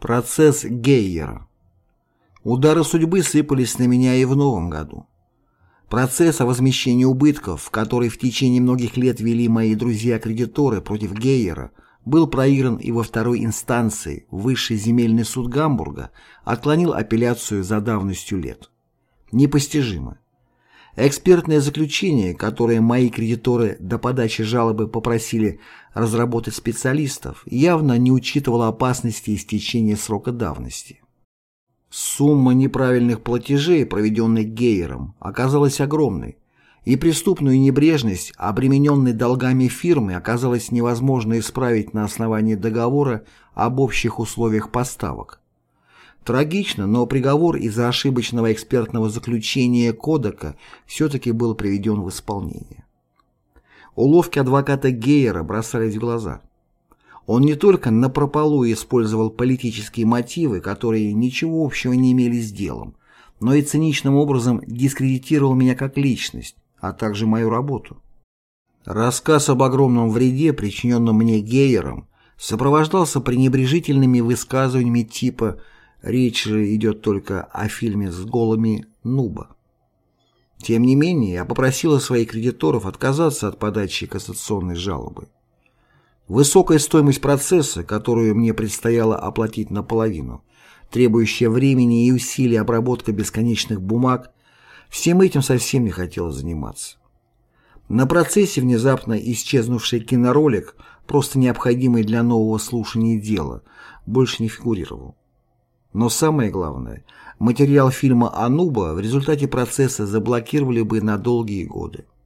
Процесс Гейера. Удары судьбы сыпались на меня и в новом году. Процесс о возмещении убытков, который в течение многих лет вели мои друзья-кредиторы против Гейера, был проигран и во второй инстанции Высший земельный суд Гамбурга отклонил апелляцию за давностью лет. Непостижимо. Экспертное заключение, которое мои кредиторы до подачи жалобы попросили разработать специалистов, явно не учитывало опасности истечения срока давности. Сумма неправильных платежей, проведенных Гейером, оказалась огромной, и преступную небрежность, обремененной долгами фирмы, оказалось невозможно исправить на основании договора об общих условиях поставок. Трагично, но приговор из-за ошибочного экспертного заключения Кодека все-таки был приведен в исполнение. Уловки адвоката Гейера бросались в глаза. Он не только напропалую использовал политические мотивы, которые ничего общего не имели с делом, но и циничным образом дискредитировал меня как личность, а также мою работу. Рассказ об огромном вреде, причиненном мне Гейером, сопровождался пренебрежительными высказываниями типа «вы» Речь же идет только о фильме с голыми Нуба. Тем не менее, я попросила своих кредиторов отказаться от подачи кассационной жалобы. Высокая стоимость процесса, которую мне предстояло оплатить наполовину, требующая времени и усилий обработка бесконечных бумаг, всем этим совсем не хотела заниматься. На процессе внезапно исчезнувший киноролик, просто необходимый для нового слушания дела, больше не фигурировал. Но самое главное, материал фильма «Ануба» в результате процесса заблокировали бы на долгие годы.